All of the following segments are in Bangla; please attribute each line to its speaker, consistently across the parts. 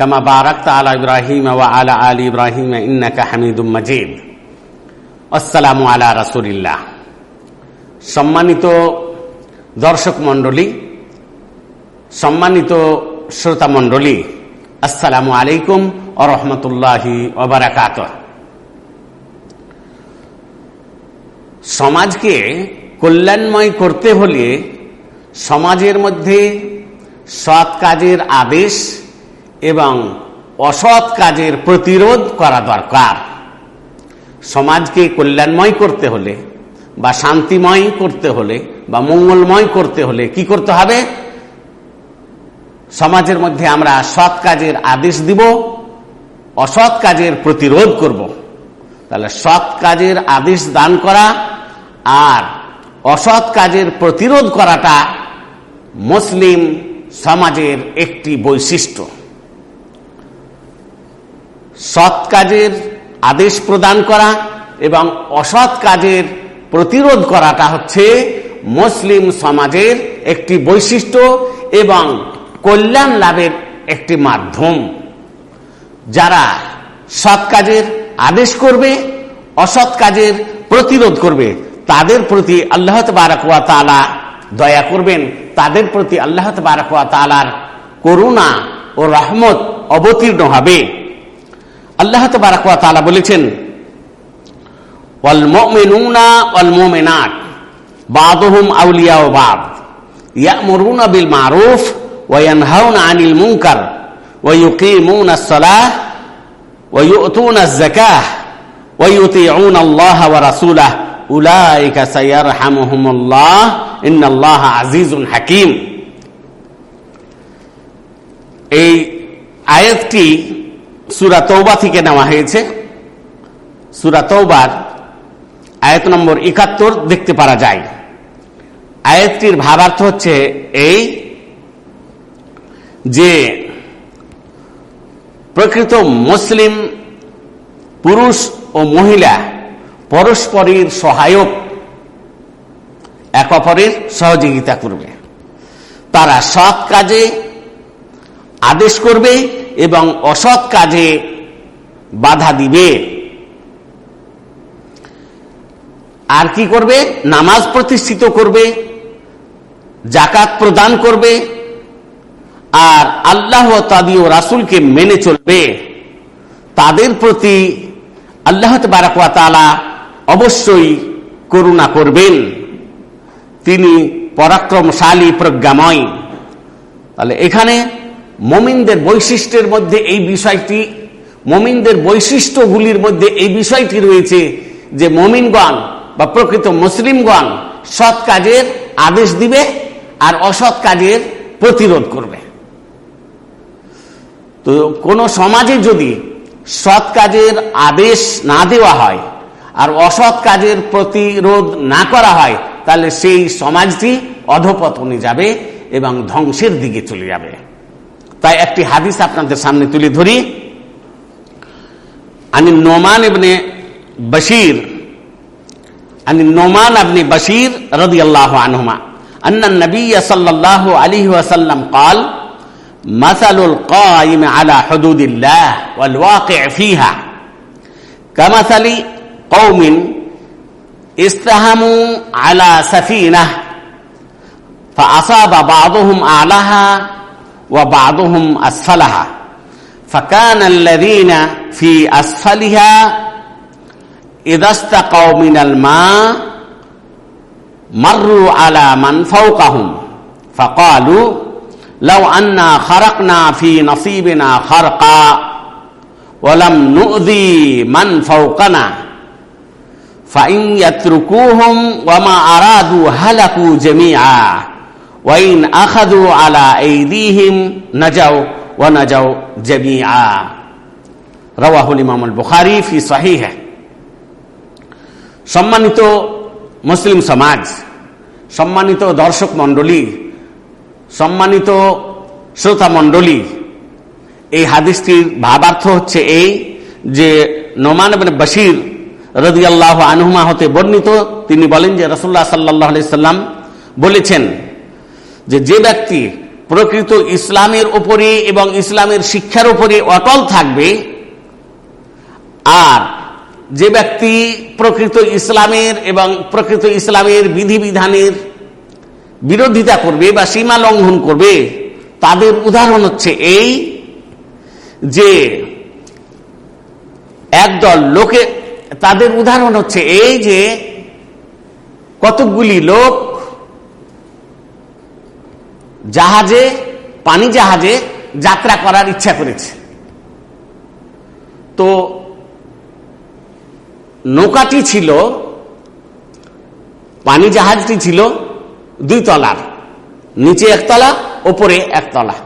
Speaker 1: কামা বারাক্ত আলা ইব্রাহিম ওয়া আলা আলী ইব্রাহিম ইন্নাকা হামিদুম মাজিদ আসসালামু আলা রাসুলিল্লাহ সম্মানিত দর্শক মণ্ডলী, সম্মানিত শ্রোতা মন্ডলী আসসালামু আলাইকুম ও রহমতুল্লাহি ওবরাকাত সমাজকে কল্যাণময় করতে হলে সমাজের মধ্যে সৎ কাজের আদেশ এবং অসৎ কাজের প্রতিরোধ করা দরকার। সমাজকে কল্যাণময় করতে হলে বা শান্তিময় করতে হলে বা মঙ্গলময় করতে হলে কি করতে হবে? সমাজের মধ্যে আমরা সৎ কাজের আদেশ দিব, অসৎ কাজের প্রতিরোধ করব। তাহলে সৎ কাজের আদেশ দান করা আর অসৎ কাজের প্রতিরোধ করাটা মুসলিম সমাজের একটি বৈশিষ্ট্য। সৎ কাজের আদেশ প্রদান করা এবং অসৎ কাজের প্রতিরোধ করাটা হচ্ছে মুসলিম সমাজের একটি বৈশিষ্ট্য এবং কল্যাণ লাভের একটি মাধ্যম। যারা সৎ কাজের আদেশ করবে, অসৎ কাজের প্রতিরোধ করবে, তাদের প্রতি আল্লাহ বারাকুয়া তালা দয়া করবেন। তাদের প্রতি আল্লাহ বারাকুয়া তালার করুণা ও রহমত অবতীর্ণ হবে। আল্লাহ বারাকুয়া তালা বলেছেন والمؤمنون والمؤمنات بعضهم أولياء بعض يأمرون بالمعروف وينهون عن المنكر ويقيمون الصلاة ويؤتون الزكاة ويطيعون الله ورسوله أولئك سيرحمهم الله إن الله عزيز حكيم এই আয়াতটি সুরা তৌবা থেকে নেওয়া হয়েছে। সুরা তৌবার আয়াত নম্বর একাত্তর দেখতে পারা যায়। আয়াতটির ভাবার্থ হচ্ছে এই যে প্রকৃত মুসলিম পুরুষ ও মহিলা পরস্পরের সহায়ক এক অপরের সহযোগিতা করবে। তারা সৎ কাজে আদেশ করবে এবং অসৎ কাজে বাধা দিবে। আর কি করবে? নামাজ প্রতিষ্ঠিত করবে জাকাত প্রদান করবে, আর আল্লাহ তাদি ও রাসুলকে মেনে চলবে। তাদের প্রতি আল্লাহ তালা অবশ্যই করুণা করবেন। তিনি পরাক্রমশালী প্রজ্ঞাময়। তাহলে এখানে মমিনদের বৈশিষ্ট্যের মধ্যে এই বিষয়টি, মমিনদের বৈশিষ্ট্যগুলির মধ্যে এই বিষয়টি রয়েছে যে মমিনগণ বা প্রকৃত মুসলিমগণ সৎ কাজের আদেশ দিবে আর অসৎ কাজের প্রতিরোধ করবে। তো কোন সমাজে যদি সৎ কাজের আদেশ না দেওয়া হয় আর অসৎ কাজের প্রতিরোধ না করা হয়, তাহলে সেই সমাজটি অধপতনে যাবে এবং ধ্বংসের দিকে চলে যাবে। তাই একটি হাদিস আপনাদের সামনে তুলে ধরি আমি নোমান ইবনে বশির عن النعمان بن بشير رضي الله عنهما أن النبي صلى الله عليه وسلم قال مثل القائم على حدود الله والواقع فيها كمثل قوم استهموا على سفينة فأصاب بعضهم أعلاها وبعضهم أسفلها. فكان الذين في أسفلها إذا استقوا من الماء مروا على من فوقهم. فقالوا لو أنا خرقنا في نصيبنا خرقا ولم نؤذي من فوقنا. فإن يتركوهم وما أرادوا هلكوا جميعا. ওয়াইন আখাদু আলা এইদিহিম না যাও নাজাও জামিআ। রাওয়াহুল ইমাম আল বুখারী ফি সহিহ। সম্মানিত মুসলিম সমাজ, সম্মানিত দর্শক মণ্ডলী, সম্মানিত শ্রোতা মণ্ডলী, এই হাদিসটির ভাবার্থ হচ্ছে এই যে নোমান বশির রদিয়াল্লাহ আনহুমা হতে বর্ণিত, তিনি বলেন যে রসুল্লাহ সাল্লাহ সাল্লাম বলেছেন যে যে ব্যক্তি প্রকৃত ইসলামের উপরে এবং ইসলামের শিক্ষার উপরে অটল থাকবে, আর যে ব্যক্তি প্রকৃত ইসলামের এবং প্রকৃত ইসলামের বিধিবিধানের বিরোধিতা করবে বা সীমা লঙ্ঘন করবে, তাদের উদাহরণ হচ্ছে এই যে একদল লোকে, তাদের উদাহরণ হচ্ছে এই যে কতকগুলি লোক জাহাজে, পানি জাহাজে যাত্রা করার ইচ্ছা করেছে। তো নৌকাটি ছিল, পানি জাহাজটি ছিল দুই তলার, নিচে একতলা, ওপরে একতলা।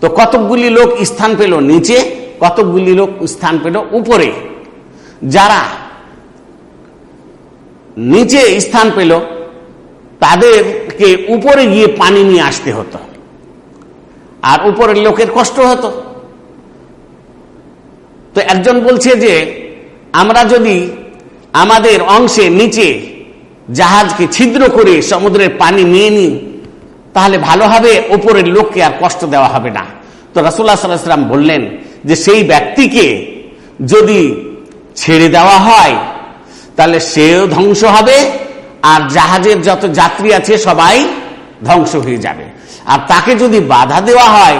Speaker 1: তো কতকগুলি লোক স্থান পেল নিচে, কতকগুলি লোক স্থান পেল উপরে। যারা নিচে স্থান পেল তাদেরকে উপরে গিয়ে পানি নিয়ে আসতে হতো। আর উপরের লোকের কষ্ট হতো। তো একজন বলছে যে, আমরা যদি আমাদের অংশে নিচে জাহাজকে ছিদ্র করে সমুদ্রের পানি নিয়ে নিই, তাহলে ভালো হবে ওপরের লোককে আর কষ্ট দেওয়া হবে না। তো রাসুল্লাহ সাল্লাম বললেন যে, সেই ব্যক্তিকে যদি ছেড়ে দেওয়া হয়, তাহলে সেও ধ্বংস হবে আর জাহাজের যত যাত্রী আছে সবাই ধ্বংস হয়ে যাবে। আর তাকে যদি বাধা দেওয়া হয়,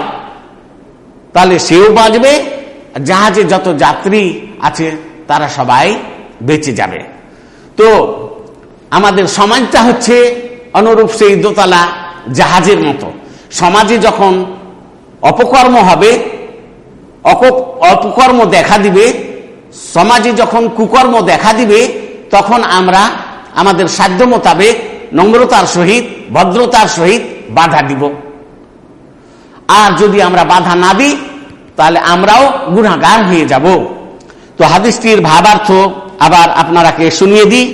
Speaker 1: তাহলে সেও বাঁচবে জাহাজে যত যাত্রী আছে, তারা সবাই বেঁচে যাবে। তো আমাদের সমাজটা হচ্ছে অনুরূপ সেই দোতলা জাহাজের মতো। সমাজে যখন অপকর্ম হবে অপকর্ম দেখা দিবে, সমাজে যখন কুকর্ম দেখা দিবে, তখন আমরা আমাদের সাধ্য মোতাবেক নম্রতার সহিত, ভদ্রতার সহিত বাধা দিব। আর যদি আমরা বাধা না দিই, তাহলে আমরাও গুণাগার হয়ে যাব। তো হাদিসটির ভাবার্থ আবার আপনারাকে শুনিয়ে দিই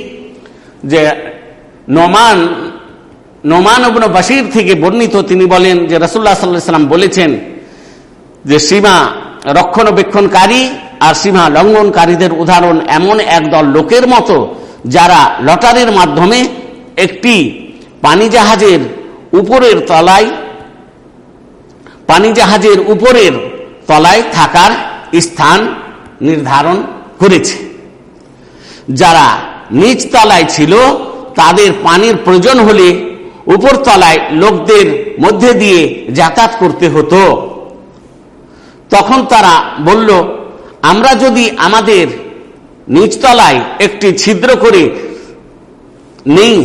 Speaker 1: যে নমান, নোমান অবন বাসির থেকে বর্ণিত তিনি বলেন যে রসুল্লাহ সাল্লাম বলেছেন যে সীমা রক্ষণাবেক্ষণকারী আর সীমা লঙ্ঘনকারীদের উদাহরণ এমন একদল লোকের মতো যারা লটারির মাধ্যমে একটি পানি জাহাজের উপরের তলায় পানি জাহাজের উপরের তলায় থাকার স্থান নির্ধারণ করেছে। যারা নিচ তলায় ছিল, তাদের পানির প্রয়োজন হলে উপর তলায় লোকদের মধ্যে দিয়ে যাতায়াত করতে হতো। তখন তারা বলল, আমরা যদি আমাদের নিচতলায় একটি ছিদ্র করে নেই,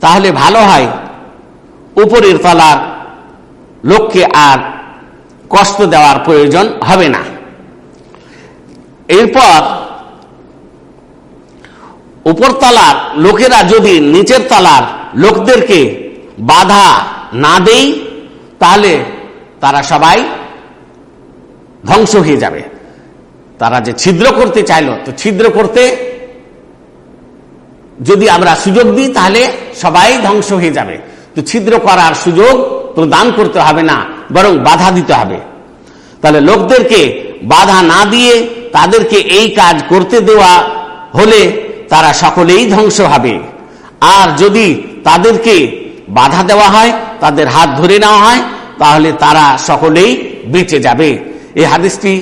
Speaker 1: তাহলে ভালো হয়। উপরের তলার লোককে আর কষ্ট দেওয়ার প্রয়োজন হবে না। এরপর উপর তলার লোকেরা যদি নিচের তলার লোকদেরকে বাধা না দেই তাহলে তারা সবাই ধ্বংস হয়ে যাবে। তারা যে ছিদ্র করতে চাইল, তো ছিদ্র করতে যদি আমরা সুযোগ দিই, তাহলে সবাই ধ্বংস হয়ে যাবে। তো ছিদ্র করার সুযোগ প্রদান করতে হবে না, বরং বাধা দিতে হবে। তাহলে লোকদেরকে বাধা না দিয়ে তাদেরকে এই কাজ করতে দেওয়া হলে তারা সকলেই ধ্বংস হবে। আর যদি তাদেরকে বাধা দেওয়া হয়, তাদের হাত ধরে নেওয়া হয়, তাহলে তারা সকলেই বেঁচে যাবে। এই হাদিসটি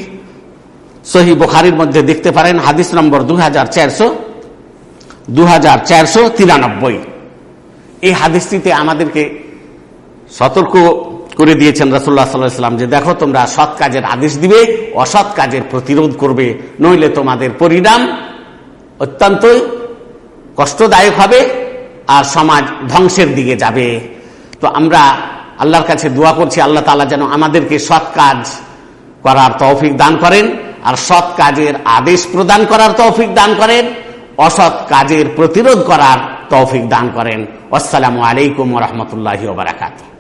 Speaker 1: সহি বোখারির মধ্যে দেখতে পারেন, হাদিস নম্বর দু হাজার চারশো দু হাজার চারশো তিরানব্বই। এই হাদিসটিতে আমাদেরকে সতর্ক করে দিয়েছেন রসুল্লাহ সাল্লাম যে, দেখো, তোমরা সৎ কাজের আদেশ দিবে, অসৎ কাজের প্রতিরোধ করবে। নইলে তোমাদের পরিণাম অত্যন্তই কষ্টদায়ক হবে আর সমাজ ধ্বংসের দিকে যাবে। তো আমরা আল্লাহর কাছে দোয়া করছি, আল্লাহ তালা যেন আমাদেরকে সৎ কাজ করার তৌফিক দান করেন। আর সৎ কাজের আদেশ প্রদান করার তৌফিক দান করেন, অসৎ কাজের প্রতিরোধ করার তৌফিক দান করেন। আসসালামু আলাইকুম রহমতুল্লাহ বারাকাতু